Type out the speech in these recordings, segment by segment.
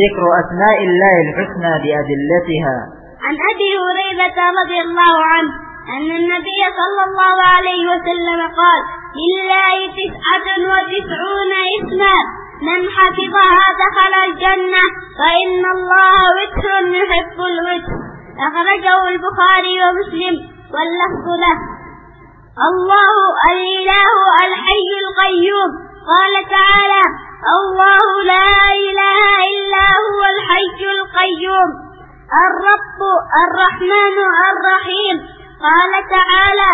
ذكر أسماء الله الحسنى بأدلتها. عن أبي هريرة رضي الله عنه أن النبي صلى الله عليه وسلم قال لله تسعة وتسعون اسما من حفظها دخل الجنة فإن الله وتر يحب الوتر. أخرجه البخاري ومسلم واللفظ له. الله الإله الحي القيوم. قال تعالى الله لا إله إلا هو الحي القيوم الرب الرحمن الرحيم. قال تعالى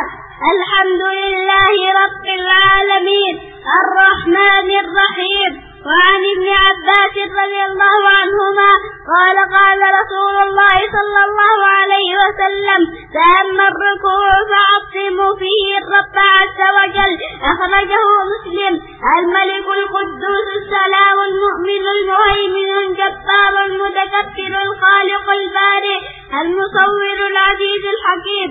الحمد لله رب العالمين الرحمن الرحيم. وعن ابن عباس رضي الله عنهما قال قال رسول الله صلى الله عليه وسلم فأما الركوع فعظموا فيه الرب عز وجل. أخرجه مسلم. الملك القدوس السلام المؤمن المهيمن الجبار المتكبر الخالق البارئ المصور العزيز الحكيم.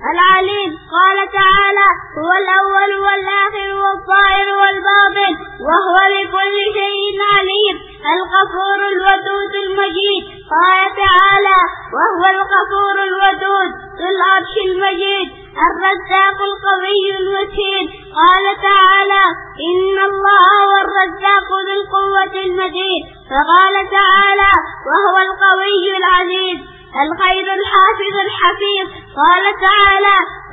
العليم. قال تعالى هو الأول والآخر والظاهر والباطن وهو بكل شيء عليم الغفور الودود المجيد. قال تعالى وهو الغفور الودود ذو العرش المجيد الرزاق القوي المتين. قال تعالى إن الله هو الرزاق ذو القوة المتين فقال تعالى وهو القوي العزيز الخير الحافظ الحفيظ قال تعالى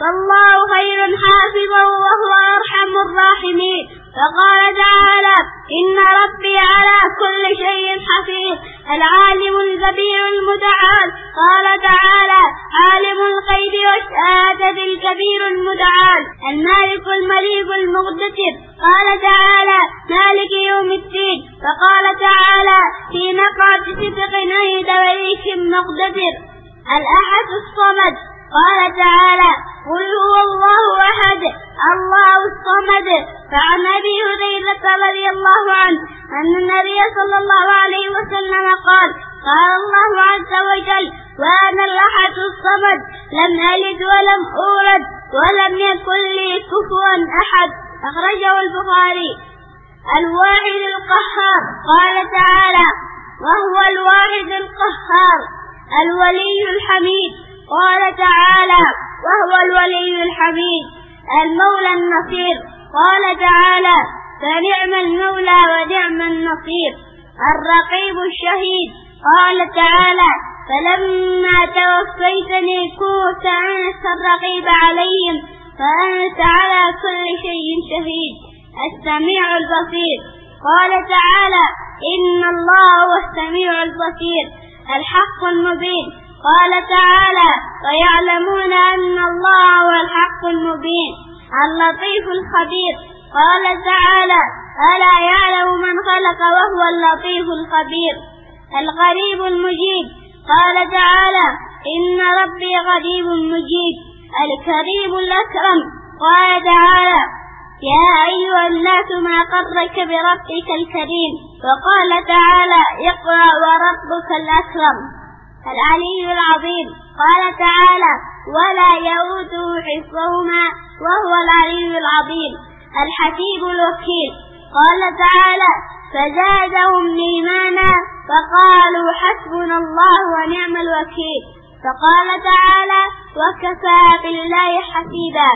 فالله خير حافظا وهو أرحم الراحمين. فقال تعالى إن ربي على كل شيء حفيظ. العالم الكبير المتعال. قال تعالى عالم الغيب والشهادة الكبير المتعال. المالك المليك المقتدر قال تعالى مالك يوم الدين. فقال تعالى في نقعة صدق عند مليك مقتدر الأحد الصمد. قال تعالى قل هو الله أحد الله الصمد. فعن أبي هريرة رضي الله عنه أن النبي صلى الله عليه وسلم قال قال الله عز وجل وأنا الأحد الصمد لم ألد ولم أولد ولم يكن لي كفوا أحد. أخرجه البخاري. الواحد القهار. قال تعالى وهو الواحد القهار الولي الحميد. قال تعالى وهو الولي الحميد المولى النصير. قال تعالى فنعم المولى ونعم النصير. الرقيب الشهيد. قال تعالى فلما توفيتني كنت أنت الرقيب عليهم فأنت على كل شيء شهيد. السميع البصير. قال تعالى إن الله هو السميع البصير. الحق المبين. قال تعالى ويعلمون أن الله هو الحق المبين اللطيف الخبير. قال تعالى ألا يعلم من خلق وهو اللطيف الخبير القريب المجيب. قال تعالى إن ربي قريب مجيب الكريم الأكرم. قال تعالى يا أيها الناس ما قرك بربك الكريم. وقال تعالى اقرأ وربك الأكرم. العلي العظيم. قال تعالى ولا يؤوده حفظهما وهو العلي العظيم الحكيم الوكيل. قال تعالى فزادهم إيمانا فقالوا حسبنا الله ونعم الوكيل. فقال تعالى وكفى بالله حسيبا.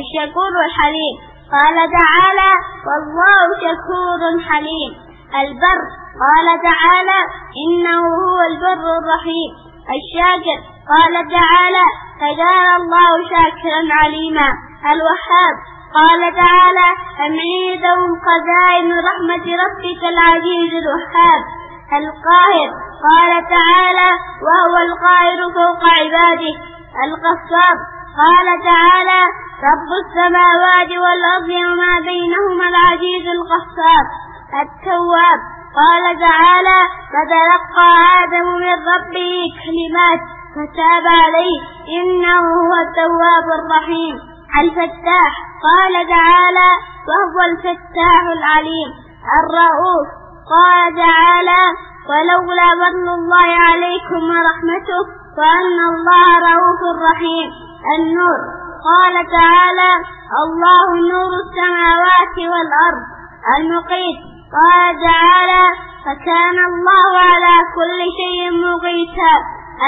الشكور الحليم قال تعالى والله شكور حليم. البر قال تعالى إنه هو البر الرحيم. الشاكر. قال تعالى فجعل الله شاكرا عليما. الوهاب. قال تعالى أم عندهم خزائن رحمة ربك العزيز الوهاب. القاهر. قال تعالى وهو القاهر فوق عباده. القصاب. قال تعالى رب السماوات والأرض وما بينهما العزيز القصاب. التواب. قال تعالى فتلقى آدم من ربه كلمات فتاب عليه إنه هو التواب الرحيم. الفتاح قال تعالى وهو الفتاح العليم الرؤوف. قال تعالى ولولا فضل الله عليكم ورحمته وأن الله رؤوف رحيم. النور قال تعالى الله نور السماوات والأرض المقيت. قال تعالى فكان الله على كل شيء مقيتا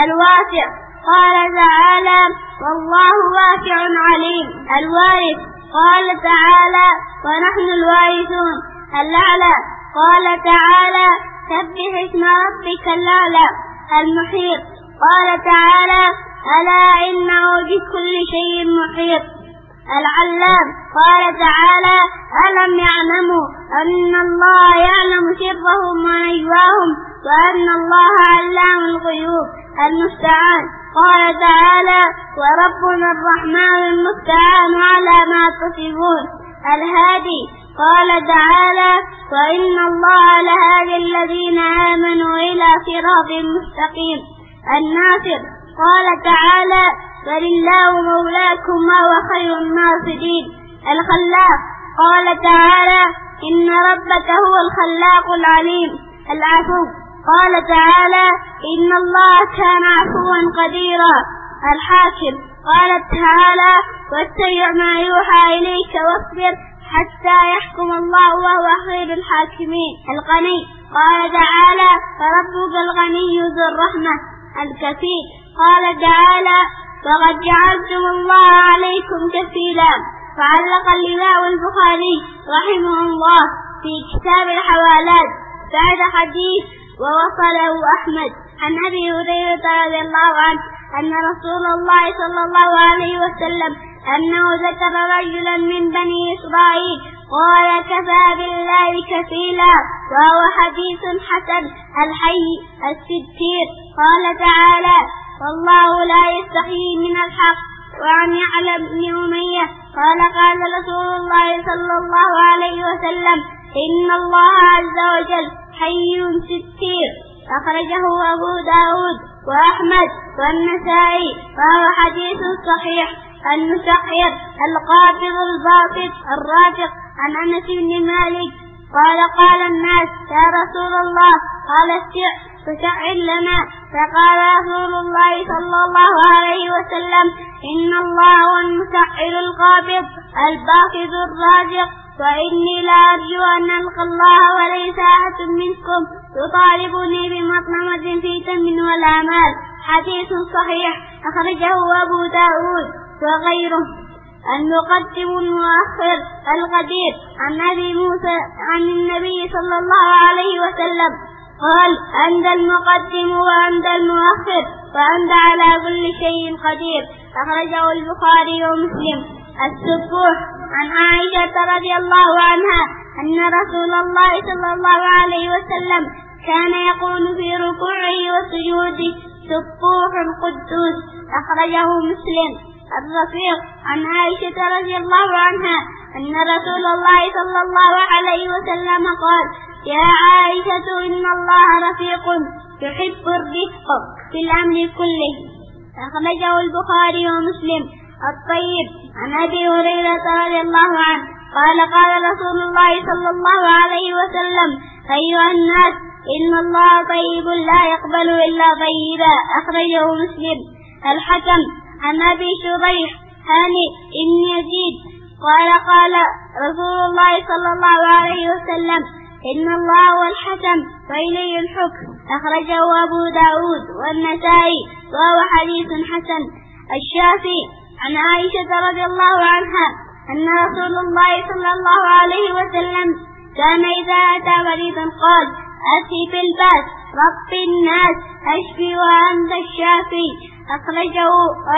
الواسع. قال تعالى والله واسع عليم. الوارث. قال تعالى ونحن الوارثون. الأعلى. قال تعالى سبح اسم ربك الأعلى. المحيط. قال تعالى ألا إنه بكل شيء محيط. العلام. قال تعالى ألم يعلموا أن الله يعلم سرهم ونجواهم وأن الله علام الغيوب المستعان؟ قال تعالى وربنا الرحمن المستعان على ما تصفون الهادي. قال تعالى وإن الله لهادي الذين آمنوا إلى صراط مستقيم الناصر. قال تعالى فلله مولاكم وهو خير الناصرين الخلاق. قال تعالى إن ربك هو الخلاق العليم. العفو. قال تعالى إن الله كان عفوا قديرا. الحاكم. قال تعالى واتبع ما يوحى إليك واصبر حتى يحكم الله وهو خير الحاكمين. الغني. قال تعالى فربك الغني ذو الرحمة. الكفيل. قال تعالى وقد جعلتم الله عليكم كفيلا فعلق الإمام البخاري رحمه الله في كتاب الحوالات بعد حديث ووصله أحمد. عن أبي هريرة رضي الله عنه أن رسول الله صلى الله عليه وسلم أنه ذكر رجلا من بني إسرائيل قال كفى بالله كفيلا. وهو حديث حسن الحي الستير. قال تعالى والله لا يستحيي من الحق وعن يعلم بن أمية. قال قال رسول الله صلى الله عليه وسلم إن الله عز وجل حي ستير أخرجه أبو داود وأحمد والنسائي وهو حديث صحيح. المسحر القابض الباسط الرافق عن أنس بن مالك. قال قال الناس يا رسول الله قال السع فسعر لنا فقال رسول الله صلى الله عليه وسلم إن الله هو المسحر القابض الباسط الرازق. وإني لا أرجو أن ألقى الله وليس أحد منكم يطالبني بمطعمة في تم ولا مال. حديث صحيح أخرجه أبو داود وغيره. المقدم المؤخر القدير عن أبي موسى عن النبي صلى الله عليه وسلم. قال أنت المقدم وأنت المؤخر وأنت على كل شيء قدير. أخرجه البخاري ومسلم. السبوح عن عائشة رضي الله عنها أن رسول الله صلى الله عليه وسلم كان يقول في ركوعه وسجوده. سبوح قدوس. أخرجه مسلم. الرفيق عن عائشة رضي الله عنها أن رسول الله صلى الله عليه وسلم قال يا عائشة إن الله رفيق يحب الرفق في الأمر كله. أخرجه البخاري ومسلم. الطيب. عن أبي هريرة رضي الله عنه قال قال رسول الله صلى الله عليه وسلم أيها الناس إن الله طيب لا يقبل إلا طيبا أخرجه مسلم. الحكم. عن أبي شريح. هاني إن يزيد. قال قال رسول الله صلى الله عليه وسلم إن الله هو الحكم وإليه الحكم. أخرجه أبو داود والنسائي وهو حديث حسن. الشافي عن عائشة رضي الله عنها أن رسول الله صلى الله عليه وسلم كان إذا أتى مريضا قال أتي في الباس رب الناس أشفي وأنت الشافي أخرجه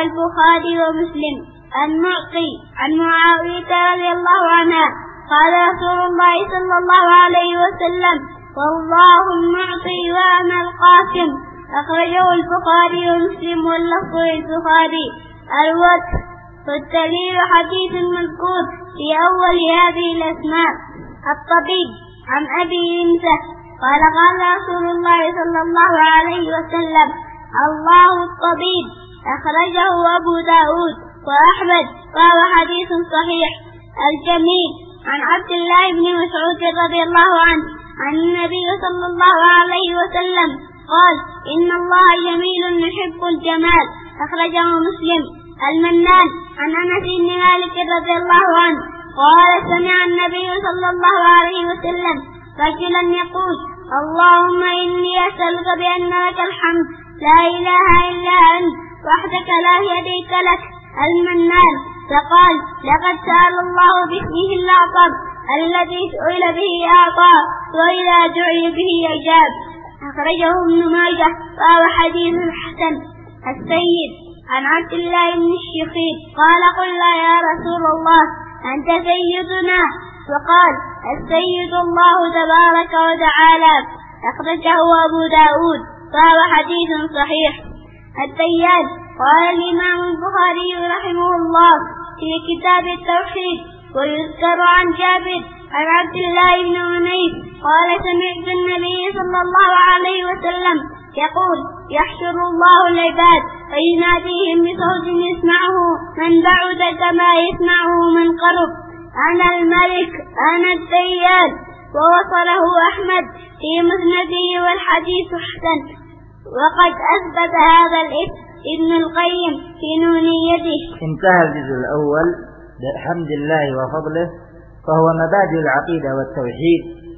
البخاري ومسلم. المعطي عن معاوية رضي الله عنها قال رسول الله صلى الله عليه وسلم والله المعطي وأنا القاسم. أخرجه البخاري ومسلم واللفظ للبخاري. الوتر والدليل حديث مذكور في أول هذه الأسماء. الطبيب عن أبي إمسة قال قال رسول الله صلى الله عليه وسلم الله الطبيب. أخرجه أبو داود وأحمد. وهو حديث صحيح. الجميل عن عبد الله بن مسعود رضي الله عنه عن النبي صلى الله عليه وسلم قال إن الله جميل يحب الجمال. أخرجه مسلم. المنان عن أنس بن مالك رضي الله عنه قال سمع النبي صلى الله عليه وسلم رجلا يقول اللهم إني أسألك بأن لك الحمد لا إله إلا أنت وحدك لا شريك لك. المنان فقال لقد سأل الله باسمه الأعظم الذي سئل به أعطى؟ وإذا دعي به أجاب أخرجه ابن ماجه وهو حديث حسن. السيد عن عبد الله بن الشقيق قال قلنا يا رسول الله أنت سيدنا. وقال السيد الله تبارك وتعالى. أخرجه أبو داود وهو حديث صحيح. الديان قال الإمام البخاري رحمه الله. في كتاب التوحيد ويذكر عن جابر عن عبد الله بن عنيف قال سمعت النبي صلى الله عليه وسلم يقول يحشر الله العباد فيناديهم بصوت يسمعه من بعد كما يسمعه من قرب أنا الملك أنا الديان ووصله أحمد في مسنده والحديث حسن وقد أثبت هذا الاسم ابن القيم في نونيته انتهى الجزء الأول بحمد الله وفضله فهو مبادئ العقيدة والتوحيد.